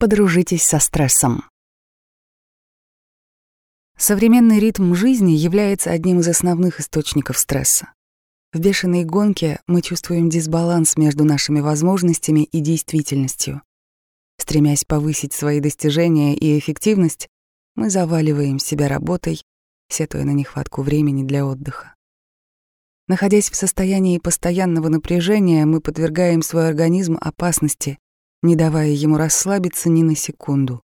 Подружитесь со стрессом. Современный ритм жизни является одним из основных источников стресса. В бешеной гонке мы чувствуем дисбаланс между нашими возможностями и действительностью. Стремясь повысить свои достижения и эффективность, мы заваливаем себя работой, сетуя на нехватку времени для отдыха. Находясь в состоянии постоянного напряжения, мы подвергаем свой организм опасности, не давая ему расслабиться ни на секунду.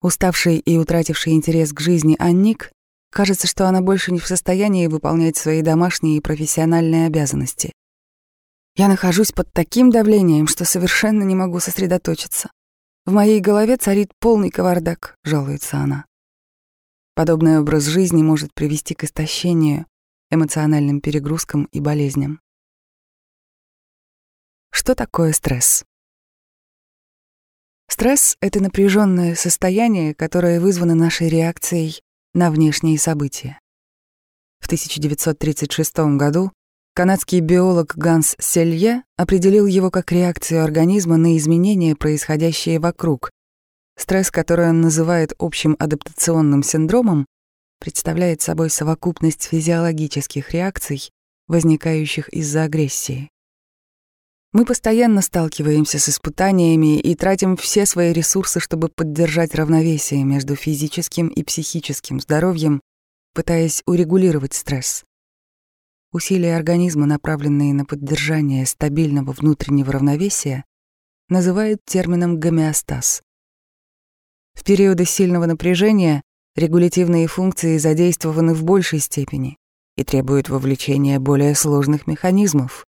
Уставший и утративший интерес к жизни Анник кажется, что она больше не в состоянии выполнять свои домашние и профессиональные обязанности. Я нахожусь под таким давлением, что совершенно не могу сосредоточиться. В моей голове царит полный кавардак, жалуется она. Подобный образ жизни может привести к истощению, эмоциональным перегрузкам и болезням. Что такое стресс? Стресс — это напряженное состояние, которое вызвано нашей реакцией на внешние события. В 1936 году канадский биолог Ганс Селье определил его как реакцию организма на изменения, происходящие вокруг. Стресс, который он называет общим адаптационным синдромом, представляет собой совокупность физиологических реакций, возникающих из-за агрессии. Мы постоянно сталкиваемся с испытаниями и тратим все свои ресурсы, чтобы поддержать равновесие между физическим и психическим здоровьем, пытаясь урегулировать стресс. Усилия организма, направленные на поддержание стабильного внутреннего равновесия, называют термином гомеостаз. В периоды сильного напряжения регулятивные функции задействованы в большей степени и требуют вовлечения более сложных механизмов,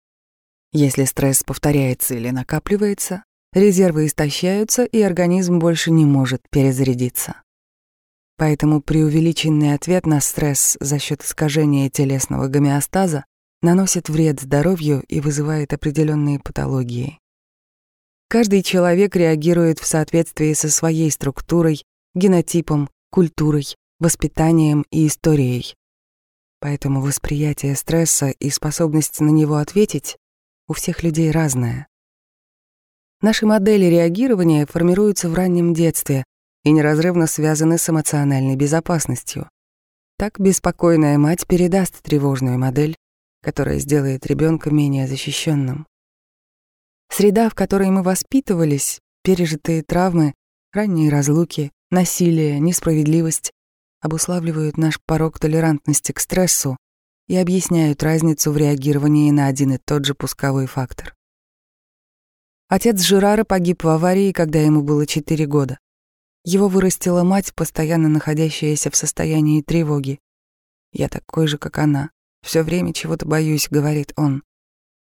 если стресс повторяется или накапливается, резервы истощаются, и организм больше не может перезарядиться. Поэтому преувеличенный ответ на стресс за счет искажения телесного гомеостаза наносит вред здоровью и вызывает определенные патологии. Каждый человек реагирует в соответствии со своей структурой, генотипом, культурой, воспитанием и историей. Поэтому восприятие стресса и способность на него ответить у всех людей разная. Наши модели реагирования формируются в раннем детстве и неразрывно связаны с эмоциональной безопасностью. Так беспокойная мать передаст тревожную модель, которая сделает ребенка менее защищенным. Среда, в которой мы воспитывались, пережитые травмы, ранние разлуки, насилие, несправедливость обуславливают наш порог толерантности к стрессу и объясняют разницу в реагировании на один и тот же пусковой фактор. Отец Жирара погиб в аварии, когда ему было 4 года. Его вырастила мать, постоянно находящаяся в состоянии тревоги. «Я такой же, как она. Все время чего-то боюсь», — говорит он.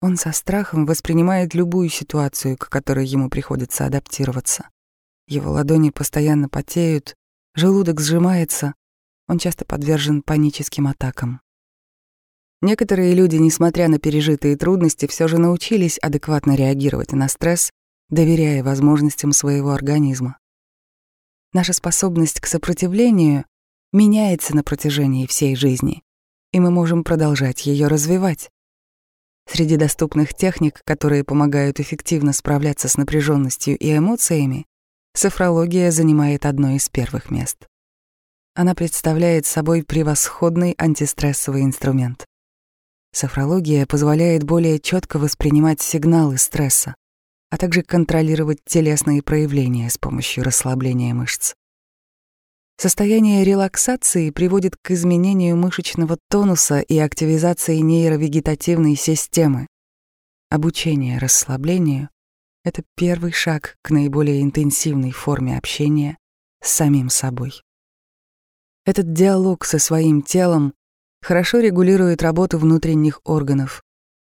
Он со страхом воспринимает любую ситуацию, к которой ему приходится адаптироваться. Его ладони постоянно потеют, желудок сжимается, он часто подвержен паническим атакам. Некоторые люди, несмотря на пережитые трудности, все же научились адекватно реагировать на стресс, доверяя возможностям своего организма. Наша способность к сопротивлению меняется на протяжении всей жизни, и мы можем продолжать ее развивать. Среди доступных техник, которые помогают эффективно справляться с напряженностью и эмоциями, софрология занимает одно из первых мест. Она представляет собой превосходный антистрессовый инструмент. Софрология позволяет более четко воспринимать сигналы стресса, а также контролировать телесные проявления с помощью расслабления мышц. Состояние релаксации приводит к изменению мышечного тонуса и активизации нейровегетативной системы. Обучение расслаблению — это первый шаг к наиболее интенсивной форме общения с самим собой. Этот диалог со своим телом хорошо регулирует работу внутренних органов,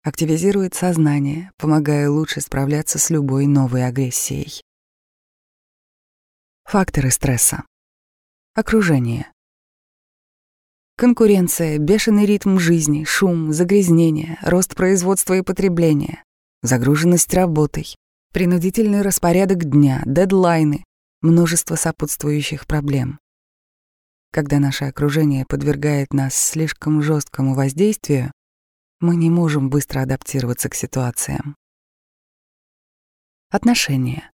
активизирует сознание, помогая лучше справляться с любой новой агрессией. Факторы стресса. Окружение. Конкуренция, бешеный ритм жизни, шум, загрязнение, рост производства и потребления, загруженность работой, принудительный распорядок дня, дедлайны, множество сопутствующих проблем. Когда наше окружение подвергает нас слишком жесткому воздействию, мы не можем быстро адаптироваться к ситуациям. Отношения.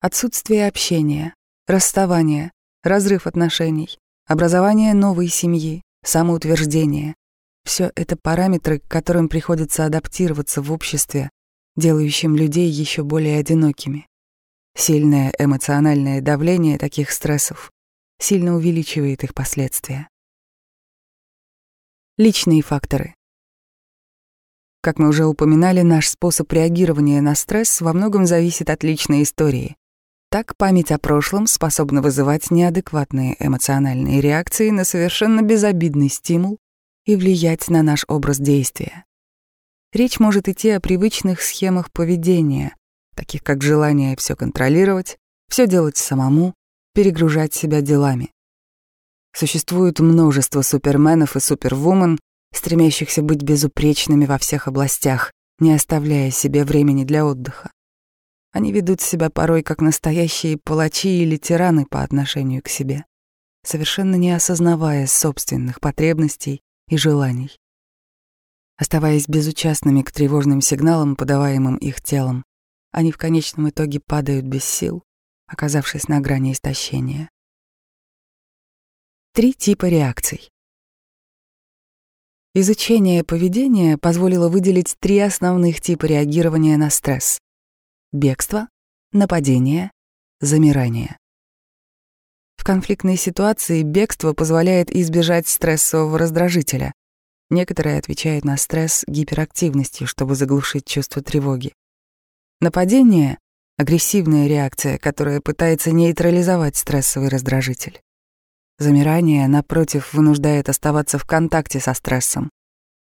Отсутствие общения, расставание, разрыв отношений, образование новой семьи, самоутверждение — все это параметры, к которым приходится адаптироваться в обществе, делающим людей еще более одинокими. Сильное эмоциональное давление таких стрессов сильно увеличивает их последствия. Личные факторы. Как мы уже упоминали, наш способ реагирования на стресс во многом зависит от личной истории. Так память о прошлом способна вызывать неадекватные эмоциональные реакции на совершенно безобидный стимул и влиять на наш образ действия. Речь может идти о привычных схемах поведения, таких как желание все контролировать, все делать самому, перегружать себя делами. Существует множество суперменов и супервумен, стремящихся быть безупречными во всех областях, не оставляя себе времени для отдыха. Они ведут себя порой как настоящие палачи или тираны по отношению к себе, совершенно не осознавая собственных потребностей и желаний. Оставаясь безучастными к тревожным сигналам, подаваемым их телом, они в конечном итоге падают без сил, оказавшись на грани истощения. Три типа реакций. Изучение поведения позволило выделить три основных типа реагирования на стресс — бегство, нападение, замирание. В конфликтной ситуации бегство позволяет избежать стрессового раздражителя. Некоторые отвечают на стресс гиперактивностью, чтобы заглушить чувство тревоги. Нападение — агрессивная реакция, которая пытается нейтрализовать стрессовый раздражитель. Замирание, напротив, вынуждает оставаться в контакте со стрессом.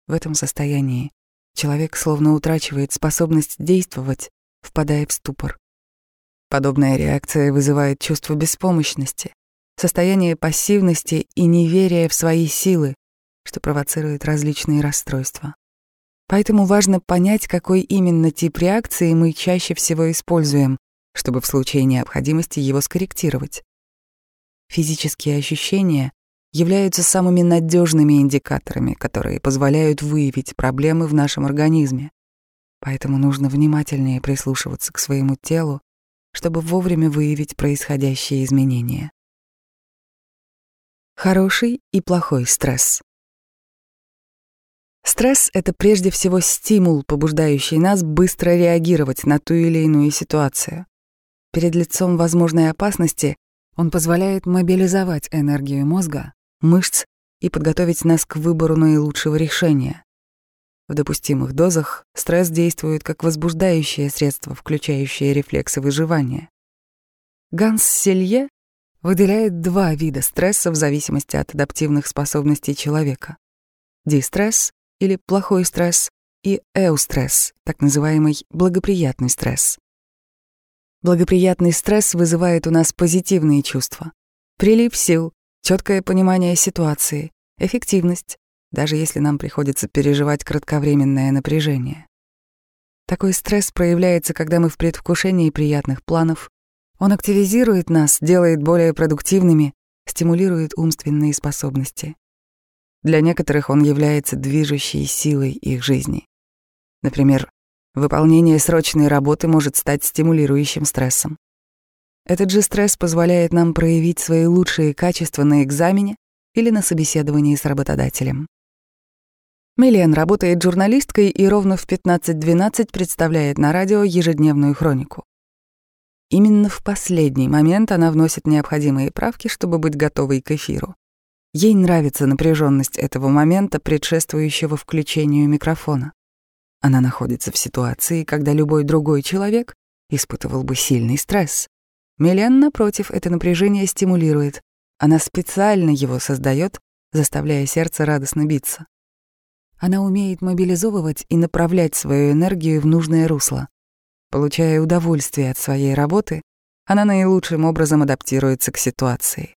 В этом состоянии человек словно утрачивает способность действовать, впадая в ступор. Подобная реакция вызывает чувство беспомощности, состояние пассивности и неверия в свои силы, что провоцирует различные расстройства. Поэтому важно понять, какой именно тип реакции мы чаще всего используем, чтобы в случае необходимости его скорректировать. Физические ощущения являются самыми надежными индикаторами, которые позволяют выявить проблемы в нашем организме. Поэтому нужно внимательнее прислушиваться к своему телу, чтобы вовремя выявить происходящие изменения. Хороший и плохой стресс. Стресс — это прежде всего стимул, побуждающий нас быстро реагировать на ту или иную ситуацию. Перед лицом возможной опасности он позволяет мобилизовать энергию мозга, мышц и подготовить нас к выбору наилучшего решения. В допустимых дозах стресс действует как возбуждающее средство, включающее рефлексы выживания. Ганс Селье выделяет два вида стресса в зависимости от адаптивных способностей человека. Дистресс или плохой стресс, и эустресс, так называемый благоприятный стресс. Благоприятный стресс вызывает у нас позитивные чувства. Прилив сил, четкое понимание ситуации, эффективность, даже если нам приходится переживать кратковременное напряжение. Такой стресс проявляется, когда мы в предвкушении приятных планов. Он активизирует нас, делает более продуктивными, стимулирует умственные способности. Для некоторых он является движущей силой их жизни. Например, выполнение срочной работы может стать стимулирующим стрессом. Этот же стресс позволяет нам проявить свои лучшие качества на экзамене или на собеседовании с работодателем. Миллиан работает журналисткой и ровно в 15.12 представляет на радио ежедневную хронику. Именно в последний момент она вносит необходимые правки, чтобы быть готовой к эфиру. Ей нравится напряженность этого момента, предшествующего включению микрофона. Она находится в ситуации, когда любой другой человек испытывал бы сильный стресс. Мелен, напротив, это напряжение стимулирует. Она специально его создает, заставляя сердце радостно биться. Она умеет мобилизовывать и направлять свою энергию в нужное русло. Получая удовольствие от своей работы, она наилучшим образом адаптируется к ситуации.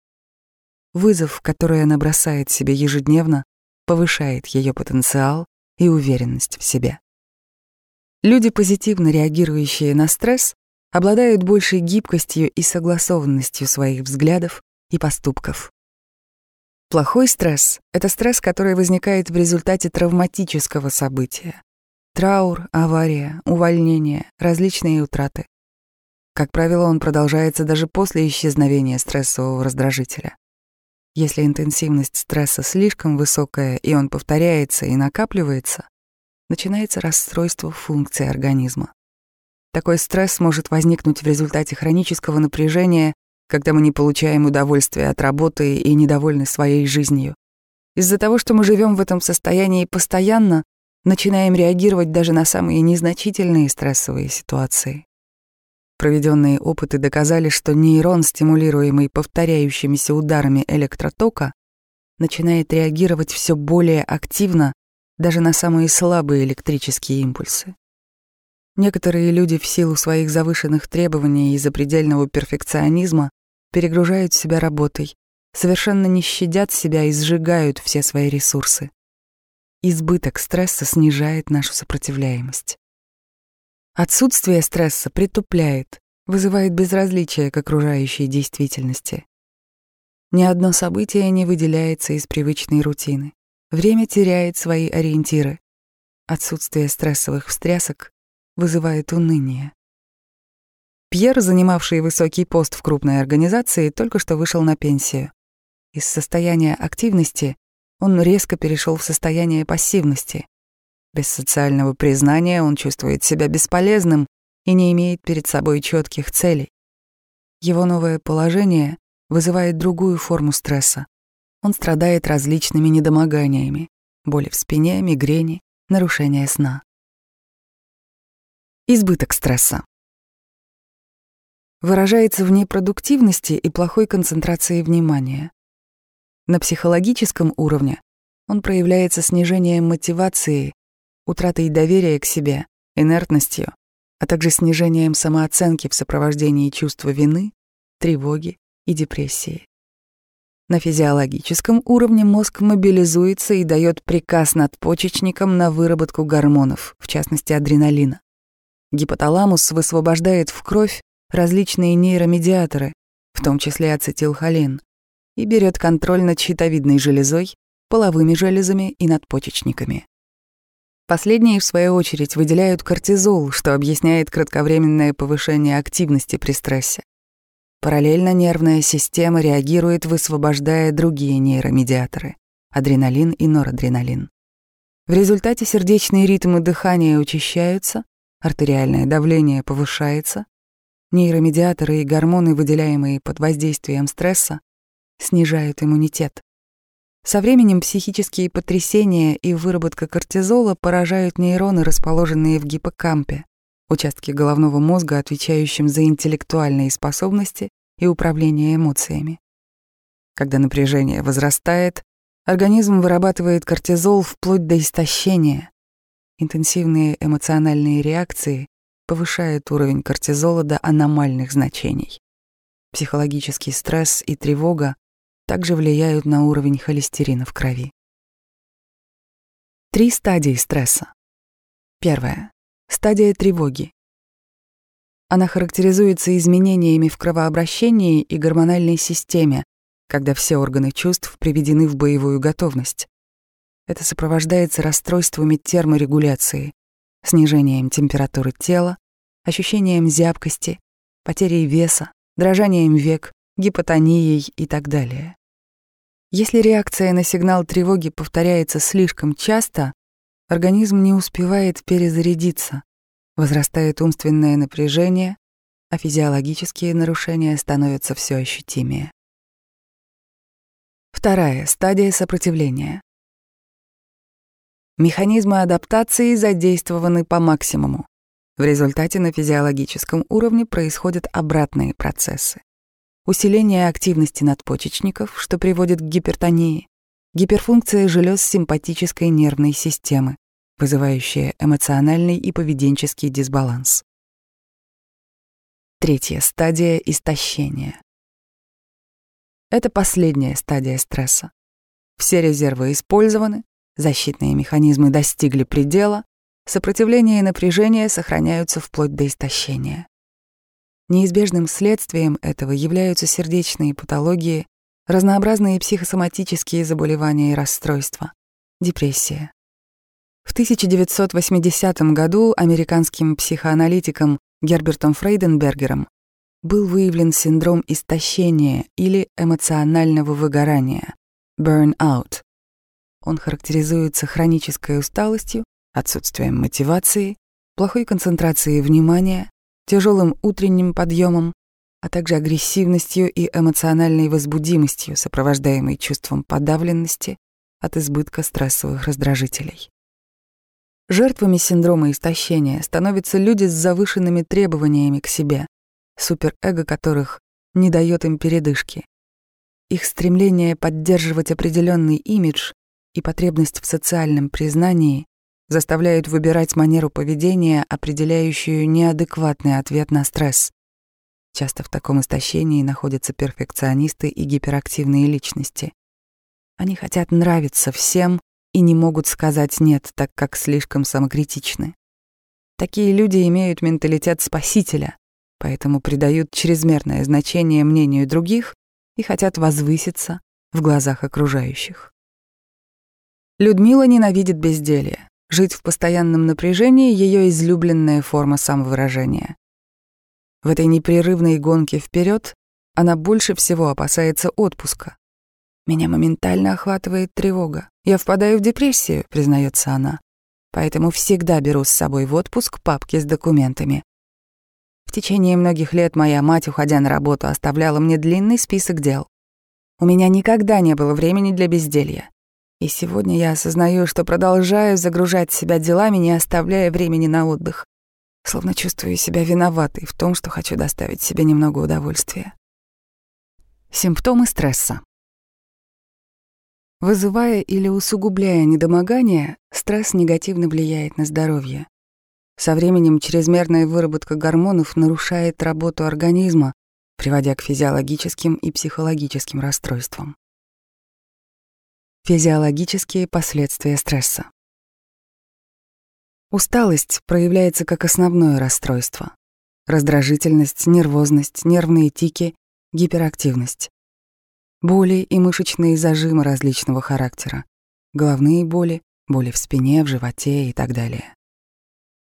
Вызов, который она бросает себе ежедневно, повышает ее потенциал и уверенность в себе. Люди, позитивно реагирующие на стресс, обладают большей гибкостью и согласованностью своих взглядов и поступков. Плохой стресс — это стресс, который возникает в результате травматического события. Траур, авария, увольнение, различные утраты. Как правило, он продолжается даже после исчезновения стрессового раздражителя. Если интенсивность стресса слишком высокая, и он повторяется и накапливается, начинается расстройство функций организма. Такой стресс может возникнуть в результате хронического напряжения, когда мы не получаем удовольствия от работы и недовольны своей жизнью. Из-за того, что мы живем в этом состоянии постоянно, начинаем реагировать даже на самые незначительные стрессовые ситуации. Проведенные опыты доказали, что нейрон, стимулируемый повторяющимися ударами электротока, начинает реагировать все более активно даже на самые слабые электрические импульсы. Некоторые люди в силу своих завышенных требований и запредельного перфекционизма перегружают себя работой, совершенно не щадят себя и сжигают все свои ресурсы. Избыток стресса снижает нашу сопротивляемость. Отсутствие стресса притупляет, вызывает безразличие к окружающей действительности. Ни одно событие не выделяется из привычной рутины. Время теряет свои ориентиры. Отсутствие стрессовых встрясок вызывает уныние. Пьер, занимавший высокий пост в крупной организации, только что вышел на пенсию. Из состояния активности он резко перешел в состояние пассивности. Без социального признания он чувствует себя бесполезным и не имеет перед собой четких целей. Его новое положение вызывает другую форму стресса. Он страдает различными недомоганиями, боли в спине, мигрени, нарушение сна. Избыток стресса выражается в непродуктивности и плохой концентрации внимания. На психологическом уровне он проявляется снижением мотивации, утратой доверия к себе, инертностью, а также снижением самооценки в сопровождении чувства вины, тревоги и депрессии. На физиологическом уровне мозг мобилизуется и дает приказ надпочечникам на выработку гормонов, в частности адреналина. Гипоталамус высвобождает в кровь различные нейромедиаторы, в том числе ацетилхолин, и берет контроль над щитовидной железой, половыми железами и надпочечниками. Последние, в свою очередь, выделяют кортизол, что объясняет кратковременное повышение активности при стрессе. Параллельно нервная система реагирует, высвобождая другие нейромедиаторы — адреналин и норадреналин. В результате сердечные ритмы дыхания учащаются, артериальное давление повышается, Нейромедиаторы и гормоны, выделяемые под воздействием стресса, снижают иммунитет. Со временем психические потрясения и выработка кортизола поражают нейроны, расположенные в гиппокампе, участке головного мозга, отвечающем за интеллектуальные способности и управление эмоциями. Когда напряжение возрастает, организм вырабатывает кортизол вплоть до истощения. Интенсивные эмоциональные реакции повышает уровень кортизола до аномальных значений. Психологический стресс и тревога также влияют на уровень холестерина в крови. Три стадии стресса. Первая. Стадия тревоги. Она характеризуется изменениями в кровообращении и гормональной системе, когда все органы чувств приведены в боевую готовность. Это сопровождается расстройствами терморегуляции, снижением температуры тела, ощущением зябкости, потерей веса, дрожанием век, гипотонией и так далее. Если реакция на сигнал тревоги повторяется слишком часто, организм не успевает перезарядиться, возрастает умственное напряжение, а физиологические нарушения становятся все ощутимее. Вторая стадия сопротивления. Механизмы адаптации задействованы по максимуму. В результате на физиологическом уровне происходят обратные процессы. Усиление активности надпочечников, что приводит к гипертонии, гиперфункция желез симпатической нервной системы, вызывающая эмоциональный и поведенческий дисбаланс. Третья стадия истощения. Это последняя стадия стресса. Все резервы использованы, защитные механизмы достигли предела, Сопротивление и напряжение сохраняются вплоть до истощения. Неизбежным следствием этого являются сердечные патологии, разнообразные психосоматические заболевания и расстройства, депрессия. В 1980 году американским психоаналитиком Гербертом Фрейденбергером был выявлен синдром истощения или эмоционального выгорания — burnout. Он характеризуется хронической усталостью, отсутствием мотивации, плохой концентрацией внимания, тяжелым утренним подъемом, а также агрессивностью и эмоциональной возбудимостью, сопровождаемой чувством подавленности от избытка стрессовых раздражителей. Жертвами синдрома истощения становятся люди с завышенными требованиями к себе, суперэго которых не дает им передышки. Их стремление поддерживать определенный имидж и потребность в социальном признании заставляют выбирать манеру поведения, определяющую неадекватный ответ на стресс. Часто в таком истощении находятся перфекционисты и гиперактивные личности. Они хотят нравиться всем и не могут сказать «нет», так как слишком самокритичны. Такие люди имеют менталитет спасителя, поэтому придают чрезмерное значение мнению других и хотят возвыситься в глазах окружающих. Людмила ненавидит безделье. Жить в постоянном напряжении — ее излюбленная форма самовыражения. В этой непрерывной гонке вперед она больше всего опасается отпуска. Меня моментально охватывает тревога. Я впадаю в депрессию, признается она. Поэтому всегда беру с собой в отпуск папки с документами. В течение многих лет моя мать, уходя на работу, оставляла мне длинный список дел. У меня никогда не было времени для безделья. И сегодня я осознаю, что продолжаю загружать себя делами, не оставляя времени на отдых. Словно чувствую себя виноватой в том, что хочу доставить себе немного удовольствия. Симптомы стресса. Вызывая или усугубляя недомогание, стресс негативно влияет на здоровье. Со временем чрезмерная выработка гормонов нарушает работу организма, приводя к физиологическим и психологическим расстройствам. Физиологические последствия стресса. Усталость проявляется как основное расстройство. Раздражительность, нервозность, нервные тики, гиперактивность. Боли и мышечные зажимы различного характера. Головные боли, боли в спине, в животе и так далее.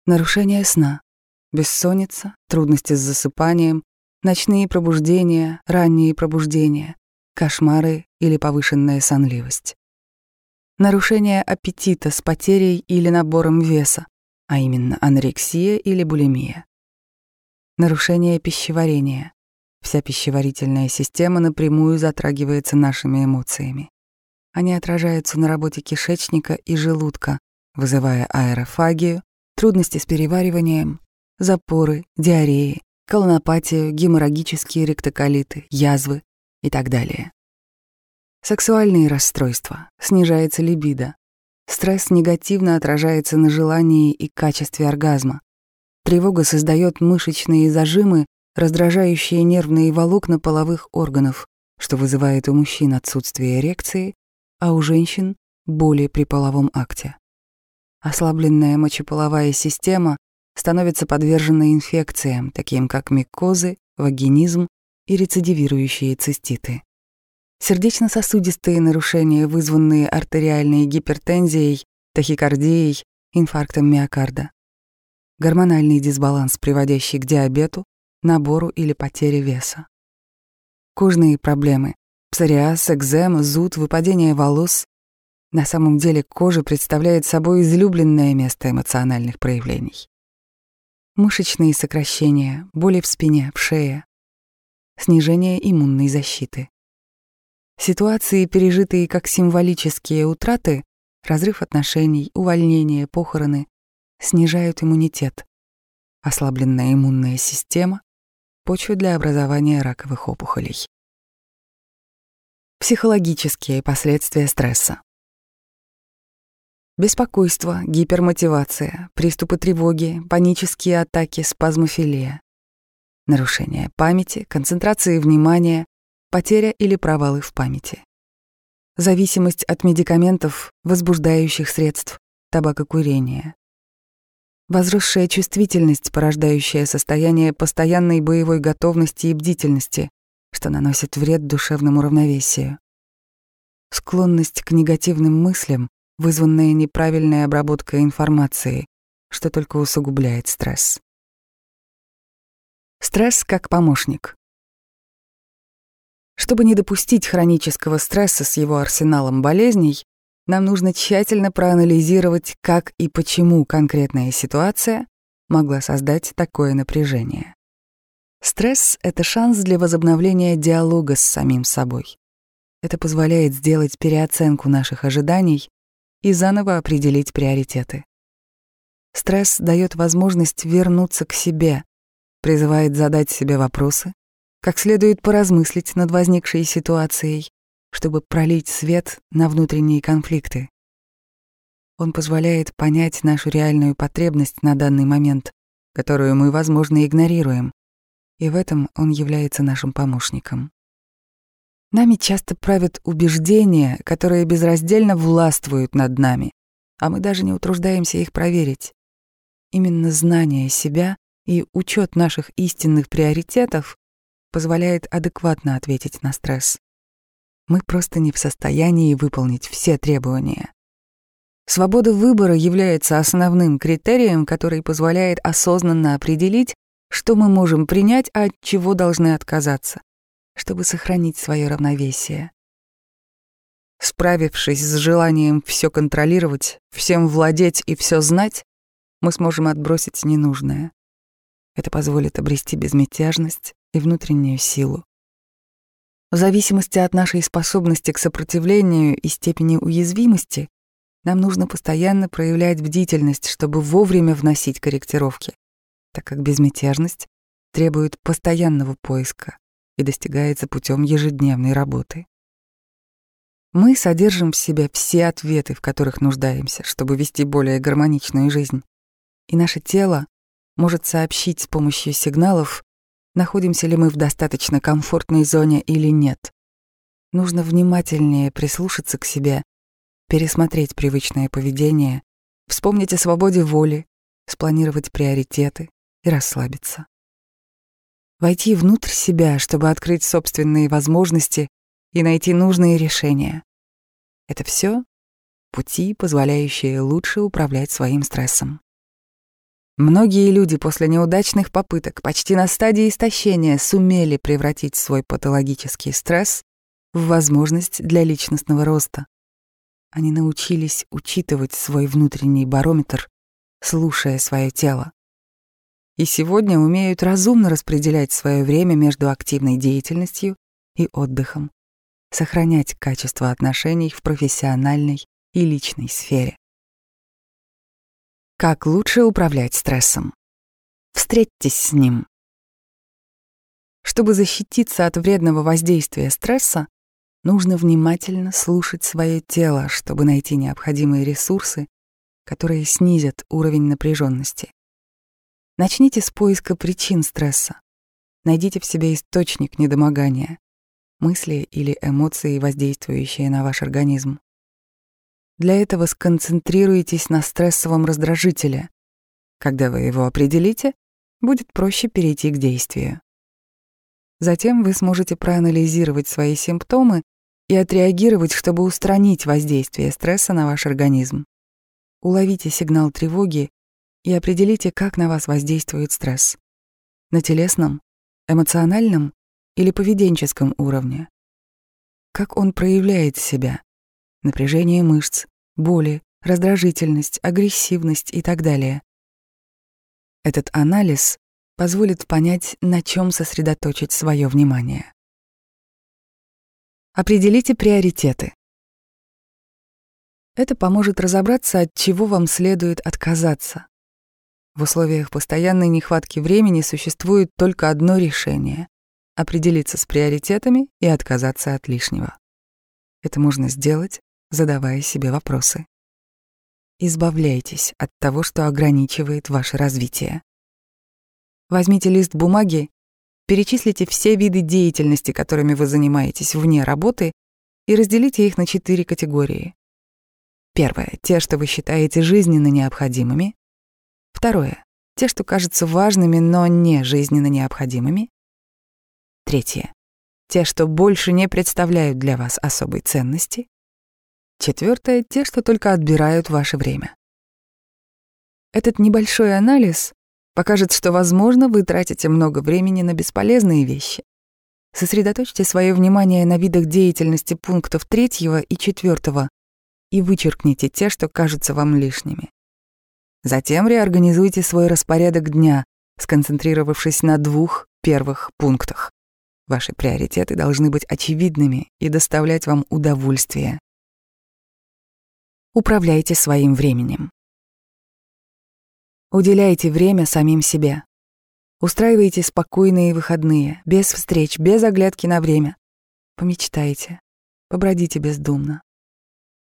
Нарушение сна, бессонница, трудности с засыпанием, ночные пробуждения, ранние пробуждения, кошмары или повышенная сонливость. Нарушение аппетита с потерей или набором веса, а именно анорексия или булимия. Нарушение пищеварения, Вся пищеварительная система напрямую затрагивается нашими эмоциями. Они отражаются на работе кишечника и желудка, вызывая аэрофагию, трудности с перевариванием, запоры, диареи, колонопатию, геморрагические ректоколиты, язвы и так далее. Сексуальные расстройства, снижается либидо. Стресс негативно отражается на желании и качестве оргазма. Тревога создает мышечные зажимы, раздражающие нервные волокна половых органов, что вызывает у мужчин отсутствие эрекции, а у женщин — боли при половом акте. Ослабленная мочеполовая система становится подвержена инфекциям, таким как микозы, вагинизм и рецидивирующие циститы. Сердечно-сосудистые нарушения, вызванные артериальной гипертензией, тахикардией, инфарктом миокарда. Гормональный дисбаланс, приводящий к диабету, набору или потере веса. Кожные проблемы, псориаз, экзема, зуд, выпадение волос. На самом деле кожа представляет собой излюбленное место эмоциональных проявлений. Мышечные сокращения, боли в спине, в шее, снижение иммунной защиты. Ситуации, пережитые как символические утраты, разрыв отношений, увольнение, похороны, снижают иммунитет. Ослабленная иммунная система, почву для образования раковых опухолей. Психологические последствия стресса. Беспокойство, гипермотивация, приступы тревоги, панические атаки, спазмофилия. Нарушение памяти, концентрации внимания, потеря или провалы в памяти. Зависимость от медикаментов, возбуждающих средств, табакокурения возросшая чувствительность, порождающая состояние постоянной боевой готовности и бдительности, что наносит вред душевному равновесию. Склонность к негативным мыслям, вызванная неправильной обработкой информации, что только усугубляет стресс. Стресс как помощник. Чтобы не допустить хронического стресса с его арсеналом болезней, нам нужно тщательно проанализировать, как и почему конкретная ситуация могла создать такое напряжение. Стресс — это шанс для возобновления диалога с самим собой. Это позволяет сделать переоценку наших ожиданий и заново определить приоритеты. Стресс дает возможность вернуться к себе, призывает задать себе вопросы, как следует поразмыслить над возникшей ситуацией, чтобы пролить свет на внутренние конфликты. Он позволяет понять нашу реальную потребность на данный момент, которую мы, возможно, игнорируем, и в этом он является нашим помощником. Нами часто правят убеждения, которые безраздельно властвуют над нами, а мы даже не утруждаемся их проверить. Именно знание себя и учет наших истинных приоритетов позволяет адекватно ответить на стресс. Мы просто не в состоянии выполнить все требования. Свобода выбора является основным критерием, который позволяет осознанно определить, что мы можем принять, а от чего должны отказаться чтобы сохранить свое равновесие. Справившись с желанием все контролировать, всем владеть и все знать, мы сможем отбросить ненужное. Это позволит обрести безмятежность и внутреннюю силу. В зависимости от нашей способности к сопротивлению и степени уязвимости, нам нужно постоянно проявлять бдительность, чтобы вовремя вносить корректировки, так как безмятежность требует постоянного поиска и достигается путем ежедневной работы. Мы содержим в себе все ответы, в которых нуждаемся, чтобы вести более гармоничную жизнь. И наше тело может сообщить с помощью сигналов, находимся ли мы в достаточно комфортной зоне или нет. Нужно внимательнее прислушаться к себе, пересмотреть привычное поведение, вспомнить о свободе воли, спланировать приоритеты и расслабиться войти внутрь себя, чтобы открыть собственные возможности и найти нужные решения. Это все пути, позволяющие лучше управлять своим стрессом. Многие люди после неудачных попыток почти на стадии истощения сумели превратить свой патологический стресс в возможность для личностного роста. Они научились учитывать свой внутренний барометр, слушая свое тело и сегодня умеют разумно распределять свое время между активной деятельностью и отдыхом, сохранять качество отношений в профессиональной и личной сфере. Как лучше управлять стрессом? Встретьтесь с ним. Чтобы защититься от вредного воздействия стресса, нужно внимательно слушать свое тело, чтобы найти необходимые ресурсы, которые снизят уровень напряженности. Начните с поиска причин стресса. Найдите в себе источник недомогания, мысли или эмоции, воздействующие на ваш организм. Для этого сконцентрируйтесь на стрессовом раздражителе. Когда вы его определите, будет проще перейти к действию. Затем вы сможете проанализировать свои симптомы и отреагировать, чтобы устранить воздействие стресса на ваш организм. Уловите сигнал тревоги и определите, как на вас воздействует стресс. На телесном, эмоциональном или поведенческом уровне. Как он проявляет себя. Напряжение мышц, боли, раздражительность, агрессивность и так далее. Этот анализ позволит понять, на чем сосредоточить свое внимание. Определите приоритеты. Это поможет разобраться, от чего вам следует отказаться. В условиях постоянной нехватки времени существует только одно решение — определиться с приоритетами и отказаться от лишнего. Это можно сделать, задавая себе вопросы. Избавляйтесь от того, что ограничивает ваше развитие. Возьмите лист бумаги, перечислите все виды деятельности, которыми вы занимаетесь вне работы, и разделите их на четыре категории. Первое — те, что вы считаете жизненно необходимыми. Второе. Те, что кажутся важными, но не жизненно необходимыми. Третье. Те, что больше не представляют для вас особой ценности. Четвертое. Те, что только отбирают ваше время. Этот небольшой анализ покажет, что, возможно, вы тратите много времени на бесполезные вещи. Сосредоточьте свое внимание на видах деятельности пунктов третьего и четвертого и вычеркните те, что кажутся вам лишними. Затем реорганизуйте свой распорядок дня, сконцентрировавшись на двух первых пунктах. Ваши приоритеты должны быть очевидными и доставлять вам удовольствие. Управляйте своим временем. Уделяйте время самим себе. Устраивайте спокойные выходные, без встреч, без оглядки на время. Помечтайте, побродите бездумно.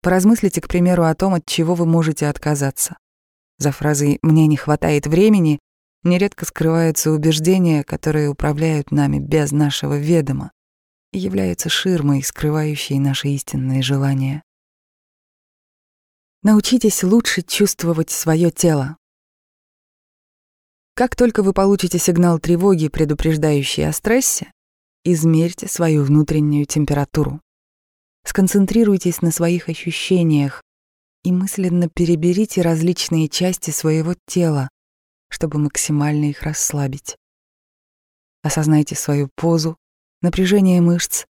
Поразмыслите, к примеру, о том, от чего вы можете отказаться. За фразой «мне не хватает времени» нередко скрываются убеждения, которые управляют нами без нашего ведома и являются ширмой, скрывающей наши истинные желания. Научитесь лучше чувствовать свое тело. Как только вы получите сигнал тревоги, предупреждающий о стрессе, измерьте свою внутреннюю температуру. Сконцентрируйтесь на своих ощущениях и мысленно переберите различные части своего тела, чтобы максимально их расслабить. Осознайте свою позу, напряжение мышц,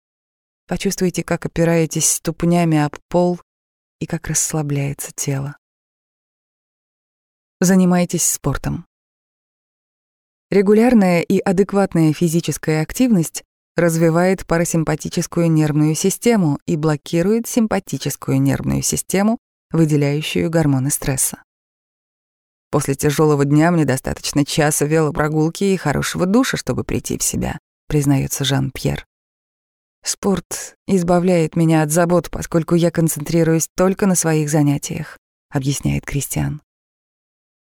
почувствуйте, как опираетесь ступнями об пол и как расслабляется тело. Занимайтесь спортом. Регулярная и адекватная физическая активность развивает парасимпатическую нервную систему и блокирует симпатическую нервную систему, выделяющую гормоны стресса. После тяжелого дня мне достаточно часа велопрогулки и хорошего душа, чтобы прийти в себя, признается Жан-Пьер. Спорт избавляет меня от забот, поскольку я концентрируюсь только на своих занятиях, объясняет Кристиан.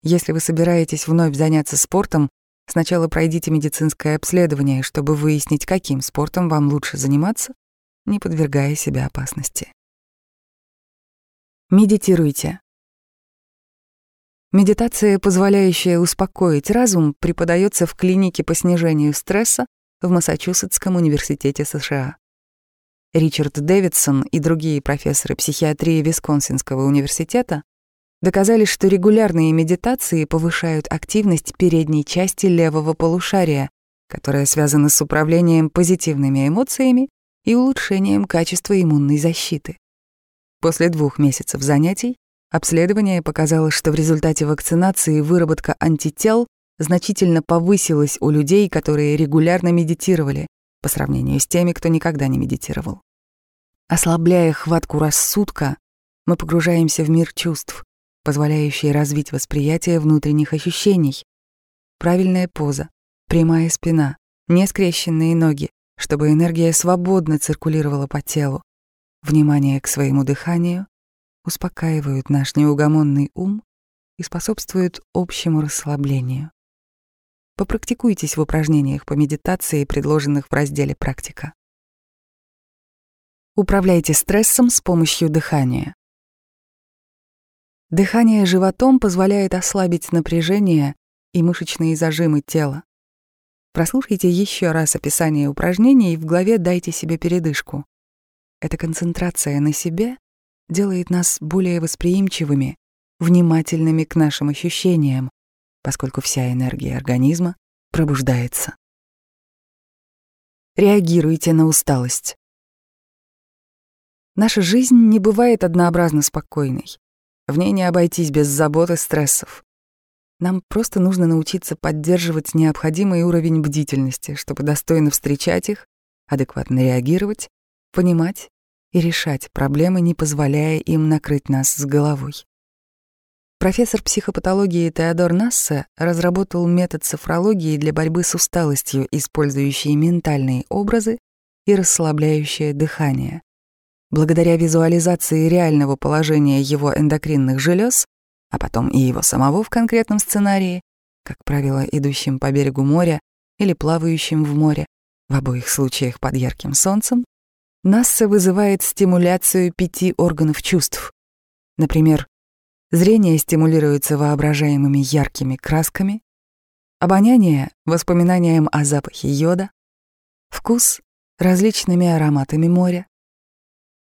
Если вы собираетесь вновь заняться спортом, Сначала пройдите медицинское обследование, чтобы выяснить, каким спортом вам лучше заниматься, не подвергая себя опасности. Медитируйте. Медитация, позволяющая успокоить разум, преподается в клинике по снижению стресса в Массачусетском университете США. Ричард Дэвидсон и другие профессоры психиатрии Висконсинского университета доказали, что регулярные медитации повышают активность передней части левого полушария, которая связана с управлением позитивными эмоциями и улучшением качества иммунной защиты. После двух месяцев занятий обследование показало, что в результате вакцинации выработка антител значительно повысилась у людей, которые регулярно медитировали, по сравнению с теми, кто никогда не медитировал. Ослабляя хватку рассудка, мы погружаемся в мир чувств, позволяющие развить восприятие внутренних ощущений. Правильная поза, прямая спина, не скрещенные ноги, чтобы энергия свободно циркулировала по телу. Внимание к своему дыханию успокаивают наш неугомонный ум и способствуют общему расслаблению. Попрактикуйтесь в упражнениях по медитации, предложенных в разделе «Практика». Управляйте стрессом с помощью дыхания. Дыхание животом позволяет ослабить напряжение и мышечные зажимы тела. Прослушайте еще раз описание упражнений и в голове дайте себе передышку. Эта концентрация на себе делает нас более восприимчивыми, внимательными к нашим ощущениям, поскольку вся энергия организма пробуждается. Реагируйте на усталость. Наша жизнь не бывает однообразно спокойной. В ней не обойтись без забот и стрессов. Нам просто нужно научиться поддерживать необходимый уровень бдительности, чтобы достойно встречать их, адекватно реагировать, понимать и решать проблемы, не позволяя им накрыть нас с головой. Профессор психопатологии Теодор Нассе разработал метод софрологии для борьбы с усталостью, использующий ментальные образы и расслабляющее дыхание. Благодаря визуализации реального положения его эндокринных желез, а потом и его самого в конкретном сценарии, как правило, идущим по берегу моря или плавающим в море, в обоих случаях под ярким солнцем, Насса вызывает стимуляцию пяти органов чувств. Например, зрение стимулируется воображаемыми яркими красками, обоняние — воспоминанием о запахе йода, вкус — различными ароматами моря,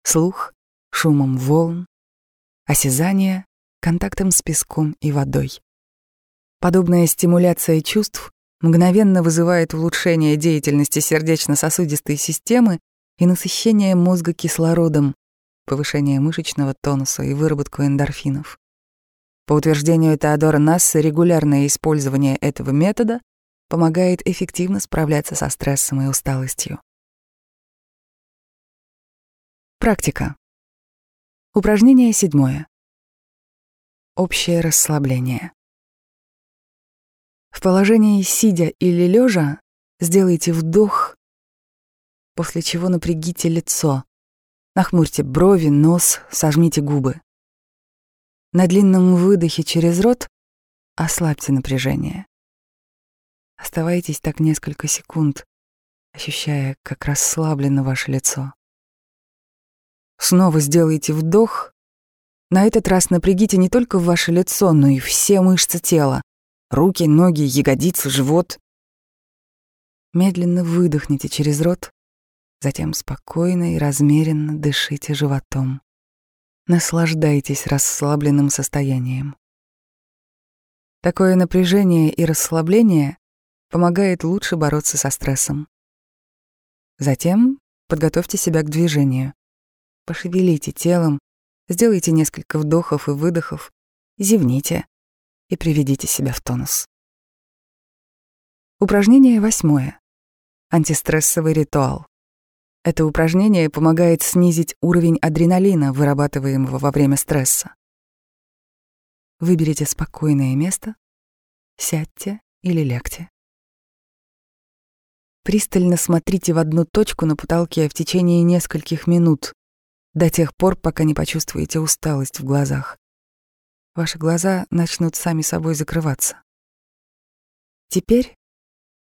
слух — шумом волн, осязание — контактом с песком и водой. Подобная стимуляция чувств мгновенно вызывает улучшение деятельности сердечно-сосудистой системы и насыщение мозга кислородом, повышение мышечного тонуса и выработку эндорфинов. По утверждению Теодора Насса, регулярное использование этого метода помогает эффективно справляться со стрессом и усталостью. Практика. Упражнение седьмое. Общее расслабление. В положении сидя или лежа сделайте вдох, после чего напрягите лицо, нахмурьте брови, нос, сожмите губы. На длинном выдохе через рот ослабьте напряжение. Оставайтесь так несколько секунд, ощущая, как расслаблено ваше лицо. Снова сделайте вдох. На этот раз напрягите не только ваше лицо, но и все мышцы тела. Руки, ноги, ягодицы, живот. Медленно выдохните через рот, затем спокойно и размеренно дышите животом. Наслаждайтесь расслабленным состоянием. Такое напряжение и расслабление помогает лучше бороться со стрессом. Затем подготовьте себя к движению. Пошевелите телом, сделайте несколько вдохов и выдохов, зевните и приведите себя в тонус. Упражнение восьмое. Антистрессовый ритуал. Это упражнение помогает снизить уровень адреналина, вырабатываемого во время стресса. Выберите спокойное место, сядьте или лягте. Пристально смотрите в одну точку на потолке в течение нескольких минут, до тех пор, пока не почувствуете усталость в глазах. Ваши глаза начнут сами собой закрываться. Теперь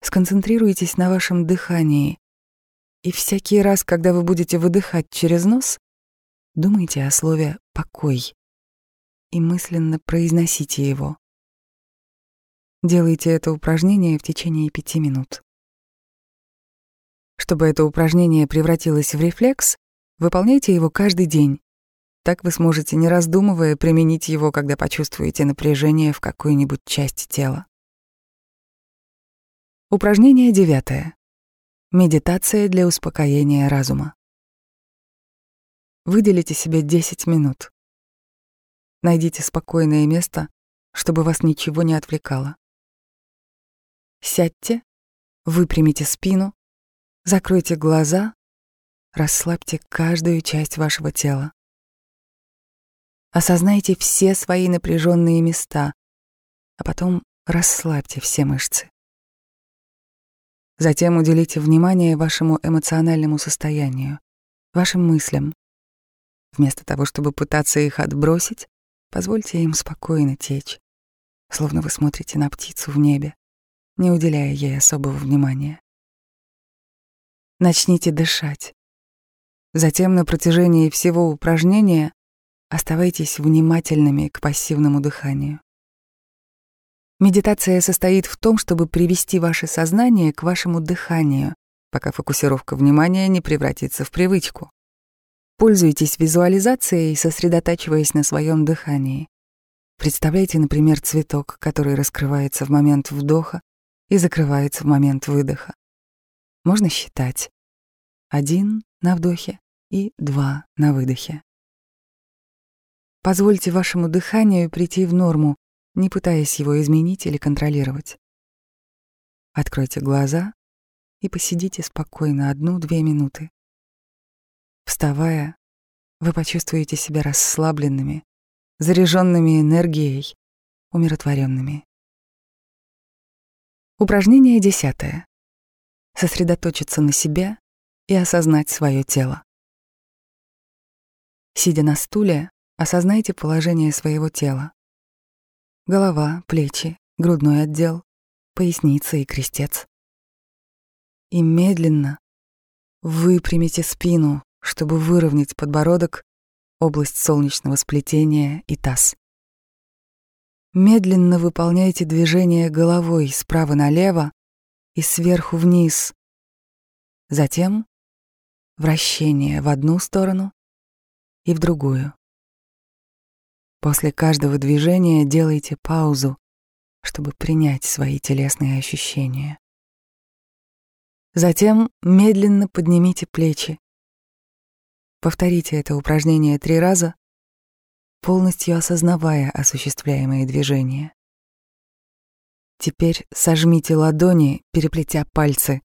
сконцентрируйтесь на вашем дыхании, и всякий раз, когда вы будете выдыхать через нос, думайте о слове «покой» и мысленно произносите его. Делайте это упражнение в течение пяти минут. Чтобы это упражнение превратилось в рефлекс, Выполняйте его каждый день. Так вы сможете, не раздумывая, применить его, когда почувствуете напряжение в какой-нибудь части тела. Упражнение девятое. Медитация для успокоения разума. Выделите себе 10 минут. Найдите спокойное место, чтобы вас ничего не отвлекало. Сядьте, выпрямите спину, закройте глаза Расслабьте каждую часть вашего тела. Осознайте все свои напряженные места, а потом расслабьте все мышцы. Затем уделите внимание вашему эмоциональному состоянию, вашим мыслям. Вместо того, чтобы пытаться их отбросить, позвольте им спокойно течь, словно вы смотрите на птицу в небе, не уделяя ей особого внимания. Начните дышать. Затем на протяжении всего упражнения оставайтесь внимательными к пассивному дыханию. Медитация состоит в том, чтобы привести ваше сознание к вашему дыханию, пока фокусировка внимания не превратится в привычку. Пользуйтесь визуализацией, сосредотачиваясь на своем дыхании. Представляйте, например, цветок, который раскрывается в момент вдоха и закрывается в момент выдоха. Можно считать. Один на вдохе, и два на выдохе. Позвольте вашему дыханию прийти в норму, не пытаясь его изменить или контролировать. Откройте глаза и посидите спокойно одну-две минуты. Вставая, вы почувствуете себя расслабленными, заряженными энергией, умиротворенными. Упражнение десятое. Сосредоточиться на себе и осознать свое тело. Сидя на стуле, осознайте положение своего тела. Голова, плечи, грудной отдел, поясница и крестец. И медленно выпрямите спину, чтобы выровнять подбородок, область солнечного сплетения и таз. Медленно выполняйте движение головой справа налево и сверху вниз. Затем вращение в одну сторону и в другую. После каждого движения делайте паузу, чтобы принять свои телесные ощущения. Затем медленно поднимите плечи. Повторите это упражнение три раза, полностью осознавая осуществляемые движения. Теперь сожмите ладони, переплетя пальцы.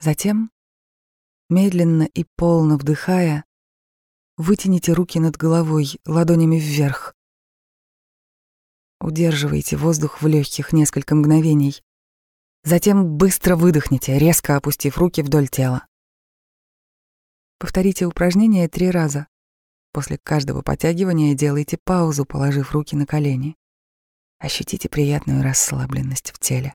Затем, медленно и полно вдыхая, вытяните руки над головой ладонями вверх. Удерживайте воздух в легких несколько мгновений. Затем быстро выдохните, резко опустив руки вдоль тела. Повторите упражнение три раза. После каждого подтягивания делайте паузу, положив руки на колени. Ощутите приятную расслабленность в теле.